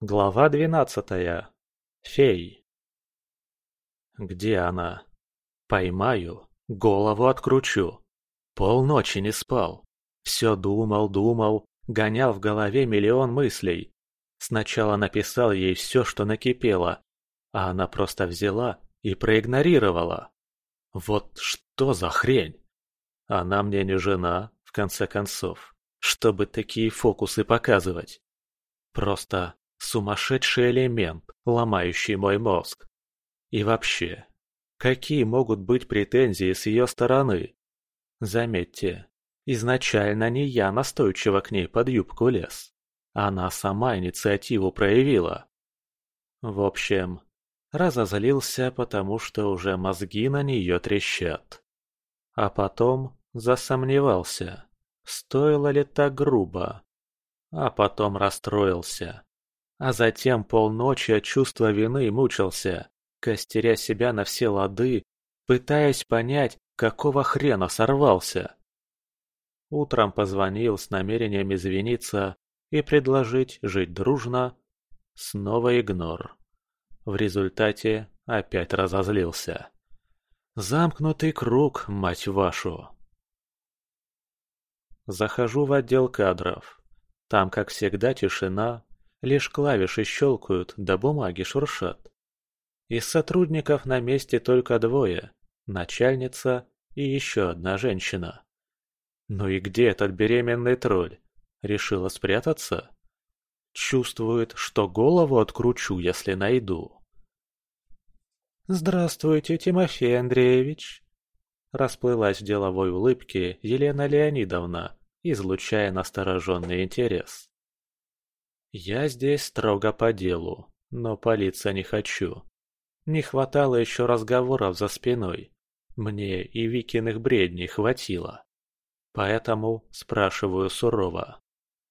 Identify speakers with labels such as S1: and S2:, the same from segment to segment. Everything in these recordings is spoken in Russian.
S1: Глава двенадцатая. Фей. Где она? Поймаю, голову откручу. Полночи не спал. Все думал, думал, гонял в голове миллион мыслей. Сначала написал ей все, что накипело, а она просто взяла и проигнорировала. Вот что за хрень? Она мне не жена, в конце концов, чтобы такие фокусы показывать. Просто сумасшедший элемент, ломающий мой мозг. И вообще, какие могут быть претензии с ее стороны? Заметьте, изначально не я настойчиво к ней под юбку лез. Она сама инициативу проявила. В общем, разозлился, потому что уже мозги на нее трещат. А потом засомневался, стоило ли так грубо. А потом расстроился. А затем полночи от чувства вины мучился, костеря себя на все лады, пытаясь понять, какого хрена сорвался. Утром позвонил с намерением извиниться и предложить жить дружно. Снова игнор. В результате опять разозлился. Замкнутый круг, мать вашу. Захожу в отдел кадров. Там, как всегда, тишина, лишь клавиши щелкают, да бумаги шуршат. Из сотрудников на месте только двое – начальница и еще одна женщина. Ну и где этот беременный тролль? Решила спрятаться? Чувствует, что голову откручу, если найду. «Здравствуйте, Тимофей Андреевич!» Расплылась в деловой улыбке Елена Леонидовна, излучая настороженный интерес. «Я здесь строго по делу, но палиться не хочу. Не хватало еще разговоров за спиной. Мне и Викиных бредней хватило. Поэтому спрашиваю сурово.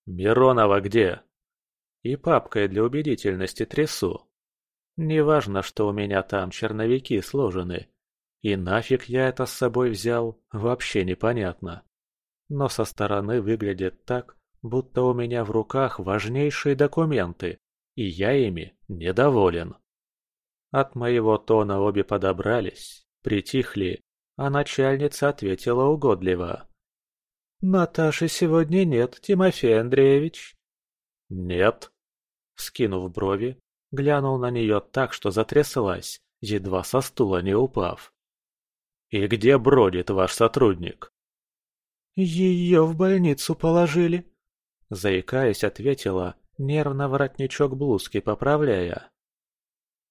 S1: «Миронова где?» И папкой для убедительности трясу. Неважно, что у меня там черновики сложены. И нафиг я это с собой взял, вообще непонятно. Но со стороны выглядит так, будто у меня в руках важнейшие документы, и я ими недоволен. От моего тона обе подобрались, притихли, а начальница ответила угодливо. «Наташи сегодня нет, Тимофей Андреевич». «Нет?» Скинув брови, глянул на нее так, что затряслась, едва со стула не упав. «И где бродит ваш сотрудник?» «Ее в больницу положили», — заикаясь, ответила, нервно воротничок блузки поправляя.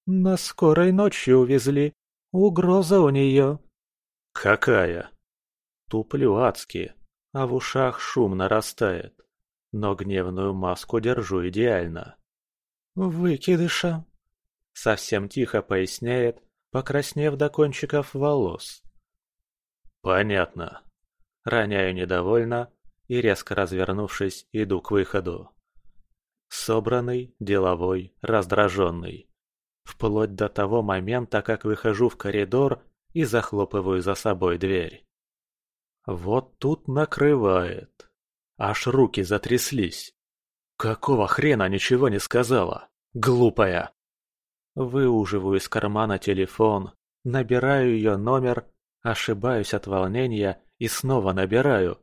S1: «На скорой ночью увезли. Угроза у нее». «Какая?» Туплю адски, а в ушах шум нарастает, но гневную маску держу идеально. «Выкидыша», — совсем тихо поясняет, покраснев до кончиков волос. «Понятно». Роняю недовольно и, резко развернувшись, иду к выходу. Собранный, деловой, раздраженный. Вплоть до того момента, как выхожу в коридор и захлопываю за собой дверь. Вот тут накрывает. Аж руки затряслись. Какого хрена ничего не сказала? Глупая. Выуживаю из кармана телефон, набираю ее номер, ошибаюсь от волнения и снова набираю.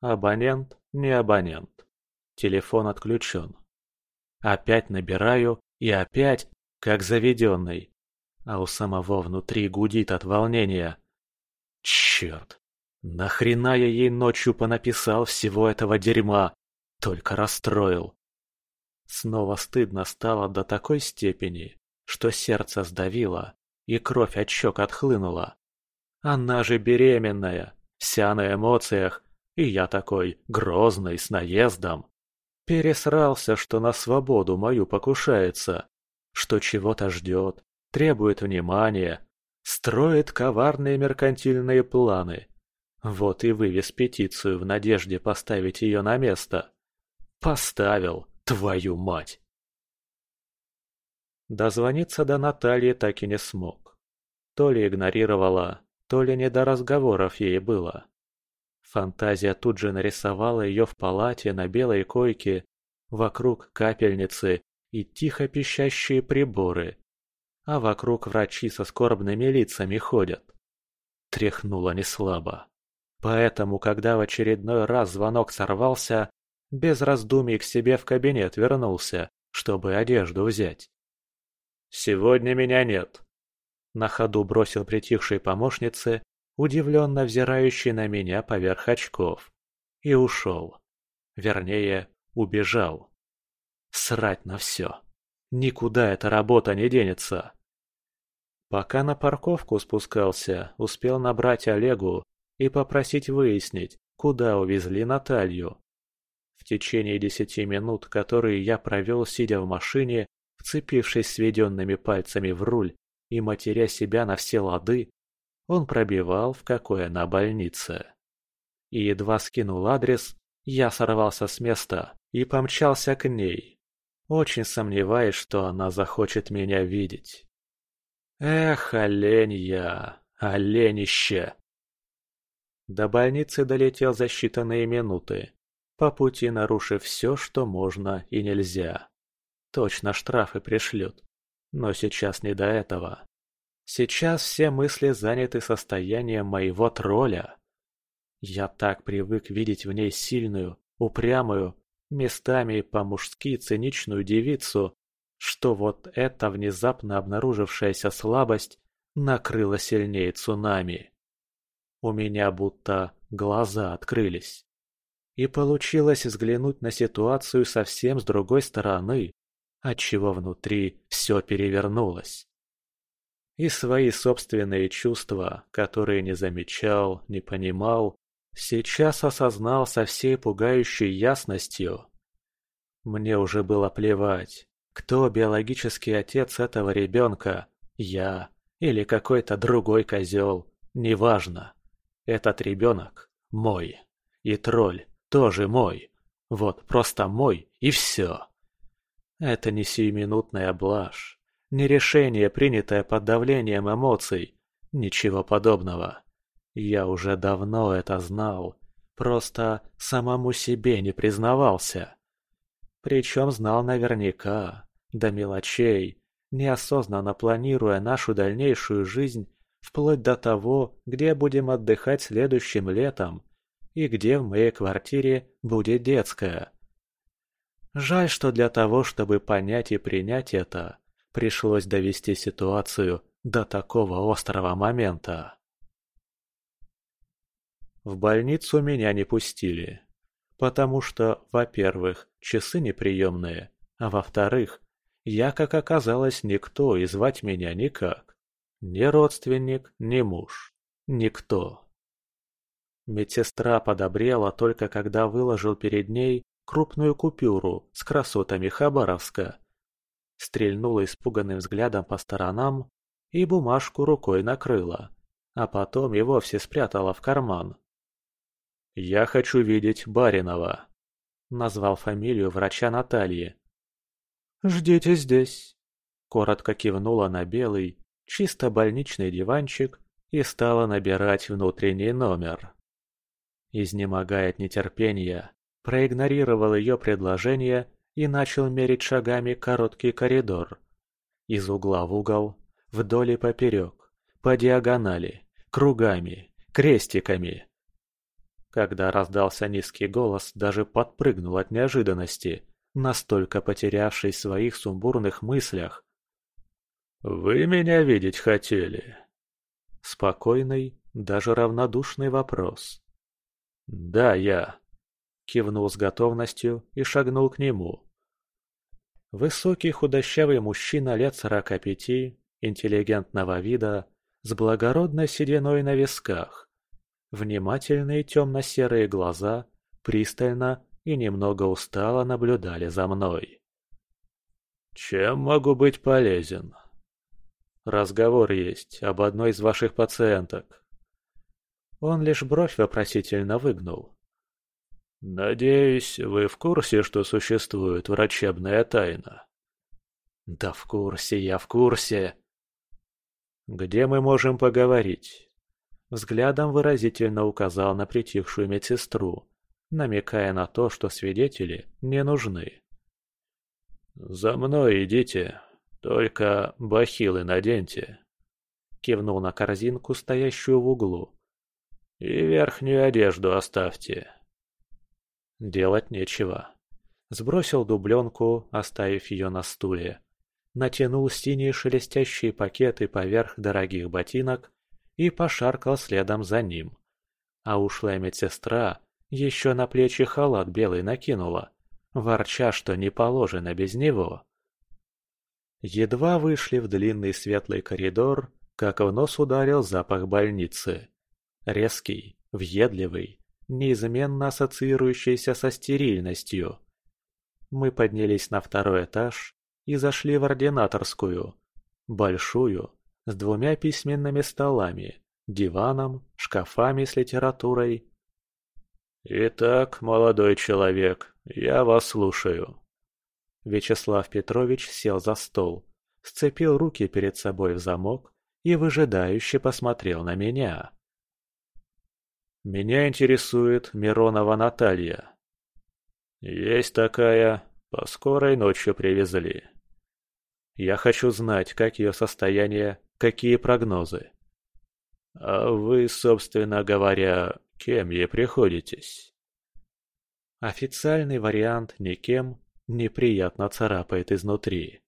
S1: Абонент не абонент. Телефон отключен. Опять набираю и опять, как заведенный. А у самого внутри гудит от волнения. Черт! Нахрена я ей ночью понаписал всего этого дерьма? Только расстроил. Снова стыдно стало до такой степени, что сердце сдавило и кровь от щек отхлынула. Она же беременная, вся на эмоциях, и я такой грозный, с наездом. Пересрался, что на свободу мою покушается, что чего-то ждет, требует внимания, строит коварные меркантильные планы. Вот и вывез петицию в надежде поставить ее на место. Поставил, твою мать! Дозвониться до Натальи так и не смог. То ли игнорировала, то ли не до разговоров ей было. Фантазия тут же нарисовала ее в палате на белой койке, вокруг капельницы и тихо пищащие приборы, а вокруг врачи со скорбными лицами ходят. Тряхнуло неслабо. Поэтому, когда в очередной раз звонок сорвался, без раздумий к себе в кабинет вернулся, чтобы одежду взять. «Сегодня меня нет», — на ходу бросил притихшей помощнице, удивленно взирающий на меня поверх очков, и ушел. Вернее, убежал. Срать на все. Никуда эта работа не денется. Пока на парковку спускался, успел набрать Олегу и попросить выяснить, куда увезли Наталью. В течение десяти минут, которые я провел, сидя в машине, вцепившись сведенными пальцами в руль и матеря себя на все лады, он пробивал, в какой она больнице. И едва скинул адрес, я сорвался с места и помчался к ней, очень сомневаясь, что она захочет меня видеть. Эх, олень я, оленище! До больницы долетел за считанные минуты, по пути нарушив все, что можно и нельзя. Точно штрафы пришлют, но сейчас не до этого. Сейчас все мысли заняты состоянием моего тролля. Я так привык видеть в ней сильную, упрямую, местами по-мужски циничную девицу, что вот эта внезапно обнаружившаяся слабость накрыла сильнее цунами. У меня будто глаза открылись. И получилось взглянуть на ситуацию совсем с другой стороны, отчего внутри все перевернулось. И свои собственные чувства, которые не замечал, не понимал, сейчас осознал со всей пугающей ясностью. Мне уже было плевать, кто биологический отец этого ребенка, я или какой-то другой козел, неважно. Этот ребенок мой. И тролль тоже мой. Вот, просто мой, и все. Это не сиюминутная блажь, не решение, принятое под давлением эмоций. Ничего подобного. Я уже давно это знал, просто самому себе не признавался. Причем знал наверняка, до мелочей, неосознанно планируя нашу дальнейшую жизнь вплоть до того, где будем отдыхать следующим летом и где в моей квартире будет детская. Жаль, что для того, чтобы понять и принять это, пришлось довести ситуацию до такого острого момента. В больницу меня не пустили, потому что, во-первых, часы неприемные, а во-вторых, я, как оказалось, никто и звать меня никак. Ни родственник, ни муж. Никто. Медсестра подобрела только когда выложил перед ней крупную купюру с красотами Хабаровска стрельнула испуганным взглядом по сторонам и бумажку рукой накрыла, а потом и вовсе спрятала в карман. «Я хочу видеть Баринова», — назвал фамилию врача Натальи. «Ждите здесь», — коротко кивнула на белый, чисто больничный диванчик и стала набирать внутренний номер. Изнемогая от нетерпения, проигнорировал ее предложение и начал мерить шагами короткий коридор. Из угла в угол, вдоль и поперек, по диагонали, кругами, крестиками. Когда раздался низкий голос, даже подпрыгнул от неожиданности, настолько потерявший в своих сумбурных мыслях. «Вы меня видеть хотели?» Спокойный, даже равнодушный вопрос. «Да, я», кивнул с готовностью и шагнул к нему. Высокий худощавый мужчина лет сорока пяти, интеллигентного вида, с благородной сединой на висках. Внимательные темно-серые глаза пристально и немного устало наблюдали за мной. «Чем могу быть полезен?» «Разговор есть об одной из ваших пациенток». Он лишь бровь вопросительно выгнул. «Надеюсь, вы в курсе, что существует врачебная тайна?» «Да в курсе, я в курсе!» «Где мы можем поговорить?» Взглядом выразительно указал на притихшую медсестру, намекая на то, что свидетели не нужны. «За мной идите, только бахилы наденьте», — кивнул на корзинку, стоящую в углу. «И верхнюю одежду оставьте». Делать нечего. Сбросил дубленку, оставив ее на стуле. Натянул синие шелестящие пакеты поверх дорогих ботинок и пошаркал следом за ним. А ушлая медсестра еще на плечи халат белый накинула, ворча, что не положено без него. Едва вышли в длинный светлый коридор, как в нос ударил запах больницы. Резкий, въедливый, неизменно ассоциирующийся со стерильностью. Мы поднялись на второй этаж и зашли в ординаторскую, большую, с двумя письменными столами, диваном, шкафами с литературой. «Итак, молодой человек, я вас слушаю». Вячеслав Петрович сел за стол, сцепил руки перед собой в замок и выжидающе посмотрел на меня. «Меня интересует Миронова Наталья». «Есть такая, по скорой ночью привезли. Я хочу знать, как ее состояние, какие прогнозы. А вы, собственно говоря, кем ей приходитесь?» Официальный вариант никем неприятно царапает изнутри.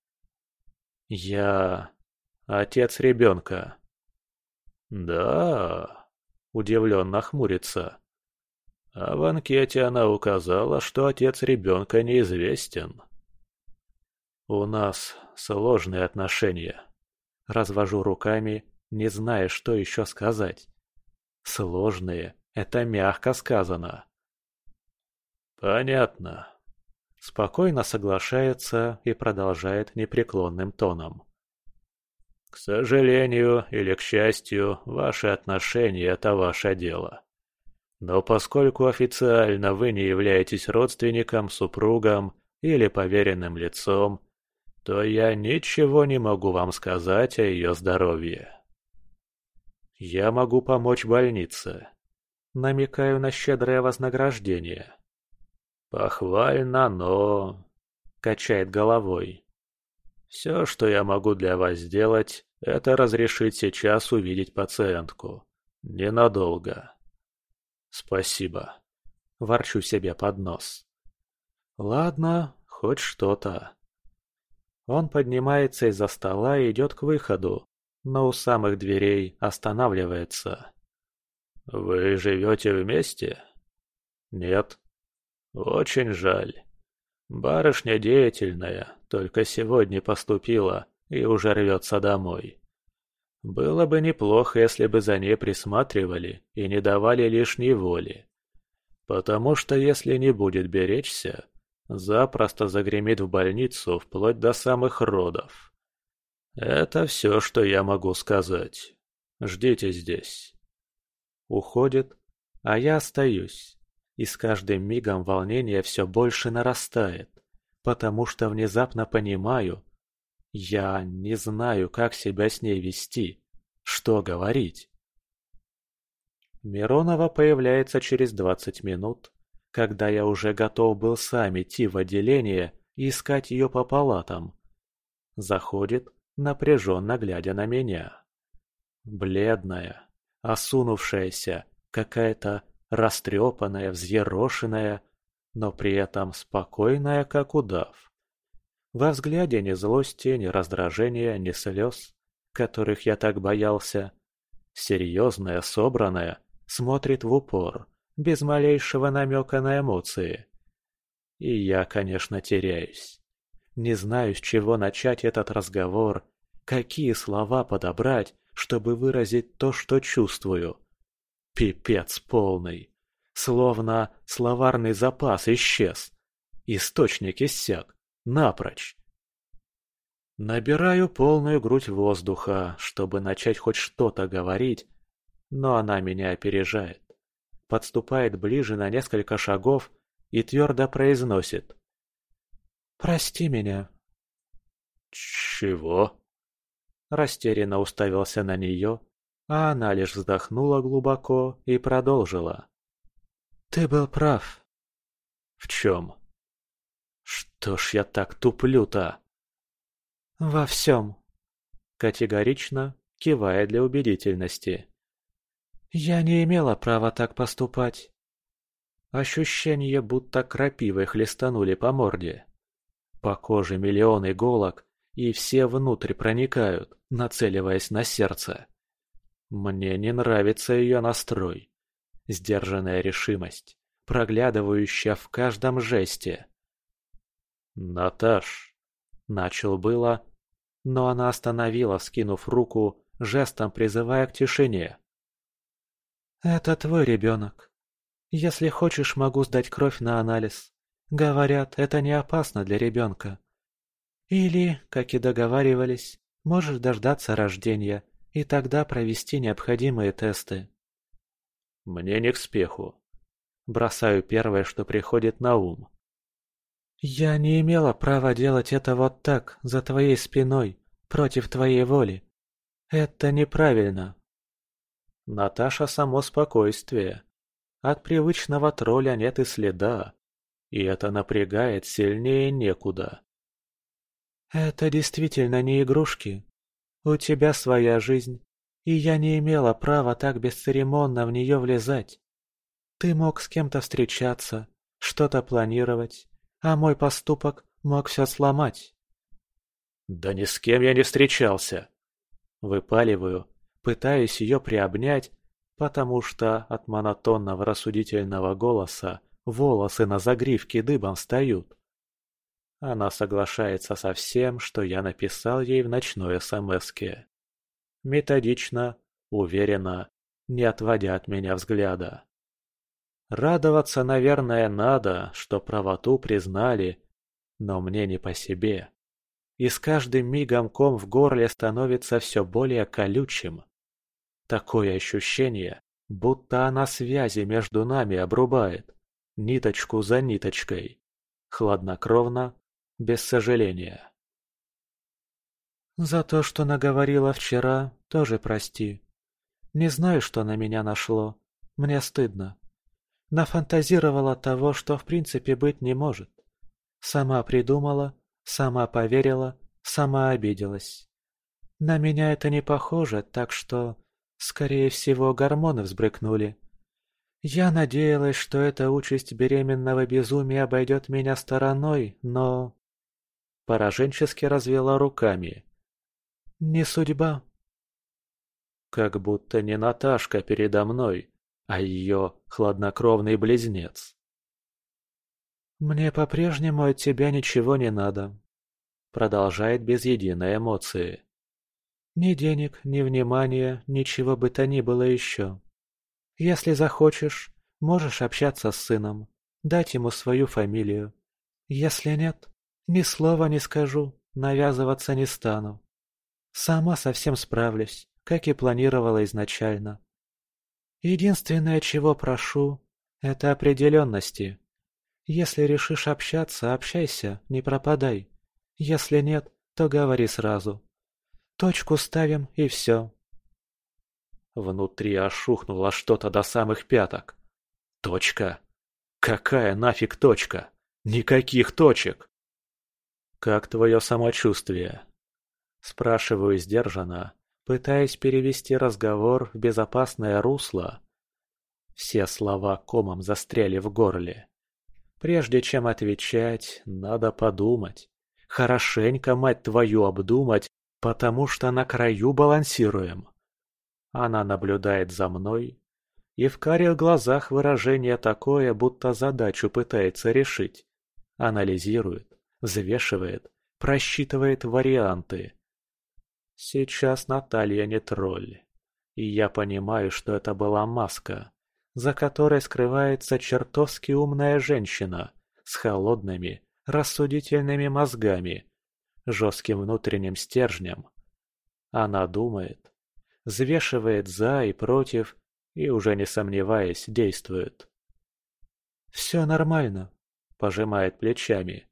S1: «Я... отец ребенка». «Да...» — удивленно хмурится. А в анкете она указала, что отец ребенка неизвестен. «У нас сложные отношения». Развожу руками, не зная, что еще сказать. «Сложные» — это мягко сказано. «Понятно». Спокойно соглашается и продолжает непреклонным тоном. «К сожалению или к счастью, ваши отношения – это ваше дело. Но поскольку официально вы не являетесь родственником, супругом или поверенным лицом, то я ничего не могу вам сказать о ее здоровье. Я могу помочь больнице. Намекаю на щедрое вознаграждение. Похвально, но... Качает головой. Все, что я могу для вас сделать, это разрешить сейчас увидеть пациентку. Ненадолго. Спасибо. Ворчу себе под нос. Ладно, хоть что-то. Он поднимается из-за стола и идет к выходу, но у самых дверей останавливается. «Вы живете вместе?» «Нет». «Очень жаль. Барышня деятельная, только сегодня поступила и уже рвется домой. Было бы неплохо, если бы за ней присматривали и не давали лишней воли. Потому что если не будет беречься, запросто загремит в больницу вплоть до самых родов. Это все, что я могу сказать. Ждите здесь. Уходит, а я остаюсь. И с каждым мигом волнение все больше нарастает, потому что внезапно понимаю, я не знаю, как себя с ней вести, что говорить. Миронова появляется через двадцать минут, когда я уже готов был сам идти в отделение и искать ее по палатам. Заходит, напряженно глядя на меня. Бледная, осунувшаяся, какая-то растрепанная, взъерошенная, но при этом спокойная, как удав. Во взгляде ни злости, ни раздражения, ни слез, которых я так боялся. Серьезная, собранная, смотрит в упор, без малейшего намека на эмоции. И я, конечно, теряюсь. Не знаю, с чего начать этот разговор, какие слова подобрать, чтобы выразить то, что чувствую. Пипец полный. Словно словарный запас исчез. Источник иссяк. Напрочь. Набираю полную грудь воздуха, чтобы начать хоть что-то говорить, но она меня опережает. Подступает ближе на несколько шагов и твердо произносит. «Прости меня». «Чего?» Растерянно уставился на нее, а она лишь вздохнула глубоко и продолжила. «Ты был прав». «В чем?» Что ж я так туплю-то?
S2: Во всем.
S1: Категорично, кивая для убедительности.
S2: Я не имела права так поступать.
S1: Ощущение, будто крапивой хлестанули по морде. По коже миллион иголок, и все внутрь проникают, нацеливаясь на сердце. Мне не нравится ее настрой. Сдержанная решимость, проглядывающая в каждом жесте. «Наташ!» — начал было, но она остановила, скинув руку, жестом призывая к тишине.
S2: «Это твой ребенок. Если хочешь, могу сдать кровь на анализ. Говорят, это не опасно для ребенка. Или, как и договаривались, можешь дождаться рождения и тогда провести необходимые тесты.
S1: Мне не к спеху. Бросаю первое, что приходит на ум.
S2: Я не имела права делать это вот так, за твоей спиной, против твоей воли. Это неправильно.
S1: Наташа само спокойствие. От привычного тролля нет и следа. И это напрягает сильнее некуда.
S2: Это действительно не игрушки. У тебя своя жизнь, и я не имела права так бесцеремонно в нее влезать. Ты мог с кем-то встречаться, что-то планировать, а мой поступок мог все сломать.
S1: Да ни с кем я не встречался. Выпаливаю, пытаюсь ее приобнять, потому что от монотонного рассудительного голоса волосы на загривке дыбом встают. Она соглашается со всем, что я написал ей в ночной СМСке. Методично, уверенно, не отводя от меня взгляда. Радоваться, наверное, надо, что правоту признали, но мне не по себе. И с каждым мигом ком в горле становится все более колючим. Такое ощущение, будто она связи между нами обрубает, ниточку за ниточкой, хладнокровно, без сожаления.
S2: За то, что наговорила вчера, тоже прости. Не знаю, что на меня нашло. Мне стыдно. Нафантазировала того, что в принципе быть не может. Сама придумала, сама поверила, сама обиделась. На меня это не похоже, так что Скорее всего, гормоны взбрыкнули. Я надеялась, что эта участь беременного безумия обойдет меня стороной, но...
S1: Пораженчески развела руками.
S2: Не судьба.
S1: Как будто не Наташка передо мной, а ее хладнокровный близнец.
S2: «Мне по-прежнему от тебя ничего не надо», — продолжает без единой эмоции. Ни денег, ни внимания, ничего бы то ни было еще. Если захочешь, можешь общаться с сыном, дать ему свою фамилию. Если нет, ни слова не скажу, навязываться не стану. Сама совсем справлюсь, как и планировала изначально. Единственное, чего прошу, это определенности. Если решишь общаться, общайся, не пропадай. Если нет, то говори сразу. Точку ставим и все.
S1: Внутри ошухнуло что-то до самых пяток. Точка? Какая нафиг точка? Никаких точек! Как твое самочувствие? Спрашиваю сдержанно, пытаясь перевести разговор в безопасное русло. Все слова комом застряли в горле. Прежде чем отвечать, надо подумать. Хорошенько, мать твою, обдумать, Потому что на краю балансируем. Она наблюдает за мной, и в карих глазах выражение такое, будто задачу пытается решить. Анализирует, взвешивает, просчитывает варианты. Сейчас Наталья не тролль, и я понимаю, что это была маска, за которой скрывается чертовски умная женщина с холодными, рассудительными мозгами, жестким внутренним стержнем. Она думает, взвешивает за и против, и уже не сомневаясь, действует.
S2: «Все нормально», — пожимает плечами,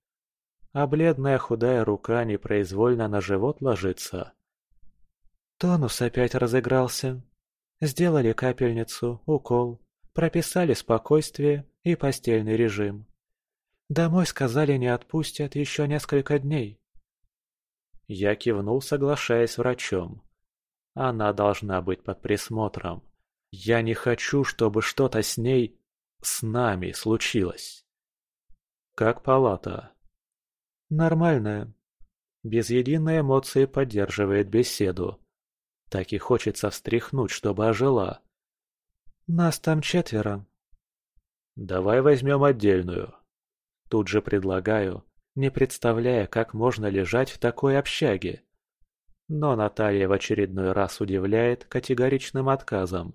S2: а бледная худая рука непроизвольно на живот ложится. Тонус опять разыгрался. Сделали капельницу, укол, прописали спокойствие и постельный режим. Домой сказали не отпустят еще несколько дней.
S1: Я кивнул, соглашаясь с врачом. Она должна быть под присмотром. Я не хочу, чтобы что-то с ней, с нами случилось. Как палата?
S2: Нормальная. Без единой эмоции поддерживает беседу. Так и хочется встряхнуть, чтобы ожила. Нас там четверо.
S1: Давай возьмем отдельную. Тут же предлагаю, не представляя, как можно лежать в такой общаге. Но Наталья в очередной раз удивляет категоричным отказом.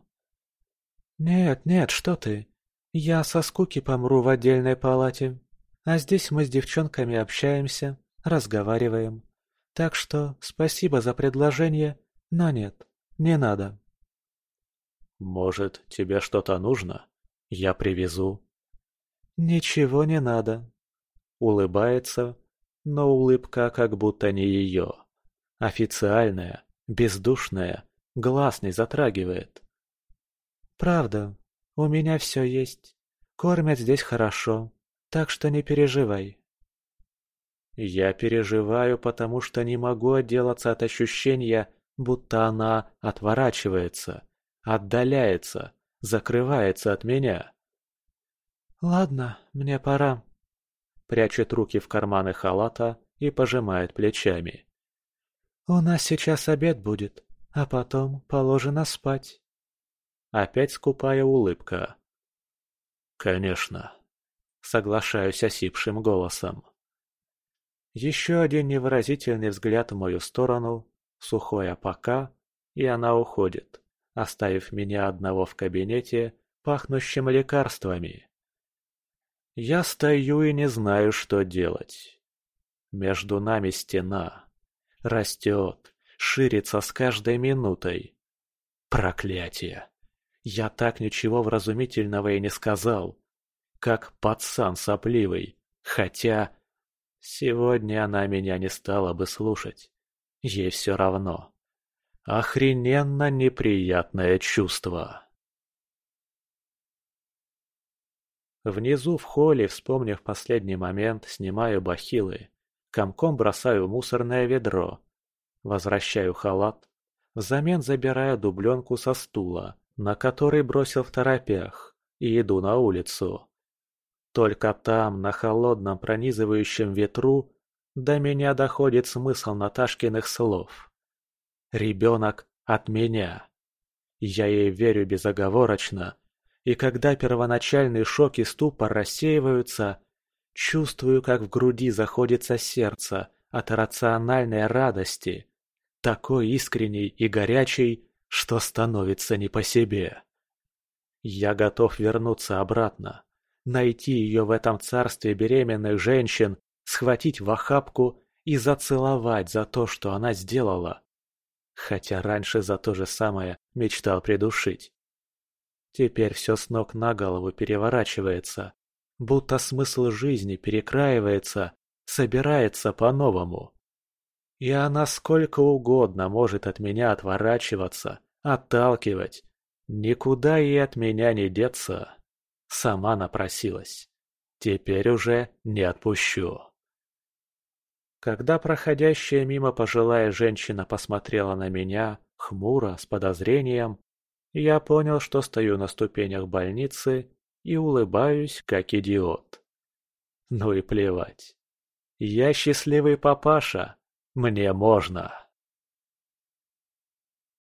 S2: «Нет, нет, что ты. Я со скуки помру в отдельной палате. А здесь мы с девчонками общаемся, разговариваем. Так что спасибо за предложение, но нет, не надо».
S1: «Может, тебе что-то нужно? Я привезу».
S2: «Ничего не надо».
S1: Улыбается, но улыбка как будто не ее. Официальная, бездушная, глаз не затрагивает.
S2: «Правда, у меня все есть. Кормят здесь хорошо, так что не переживай».
S1: Я переживаю, потому что не могу отделаться от ощущения, будто она отворачивается, отдаляется, закрывается от меня.
S2: «Ладно, мне пора», — прячет руки в карманы халата и пожимает плечами. «У нас сейчас обед будет, а потом положено спать».
S1: Опять скупая улыбка. «Конечно», — соглашаюсь осипшим голосом. Еще один невыразительный взгляд в мою сторону, сухое «пока», и она уходит, оставив меня одного в кабинете, пахнущем лекарствами. Я стою и не знаю, что делать. Между нами стена. Растет, ширится с каждой минутой. Проклятие! Я так ничего вразумительного и не сказал. Как пацан сопливый. Хотя... Сегодня она меня не стала бы слушать. Ей все равно. Охрененно неприятное чувство. Внизу в холле, вспомнив последний момент, снимаю бахилы. Комком бросаю мусорное ведро. Возвращаю халат. Взамен забираю дубленку со стула, на который бросил в торопях, и иду на улицу. Только там, на холодном пронизывающем ветру, до меня доходит смысл Наташкиных слов. Ребенок от меня. Я ей верю безоговорочно, и когда первоначальный шок и ступор рассеиваются, чувствую, как в груди заходится сердце от рациональной радости, такой искренней и горячей, что становится не по себе. Я готов вернуться обратно, найти ее в этом царстве беременных женщин, схватить в охапку и зацеловать за то, что она сделала. Хотя раньше за то же самое мечтал придушить. Теперь все с ног на голову переворачивается, будто смысл жизни перекраивается, собирается по-новому. И она сколько угодно может от меня отворачиваться, отталкивать. Никуда ей от меня не деться. Сама напросилась. Теперь уже не отпущу. Когда проходящая мимо пожилая женщина посмотрела на меня, хмуро, с подозрением, я понял, что стою на ступенях больницы и улыбаюсь, как идиот. Ну и плевать. Я счастливый папаша. Мне можно.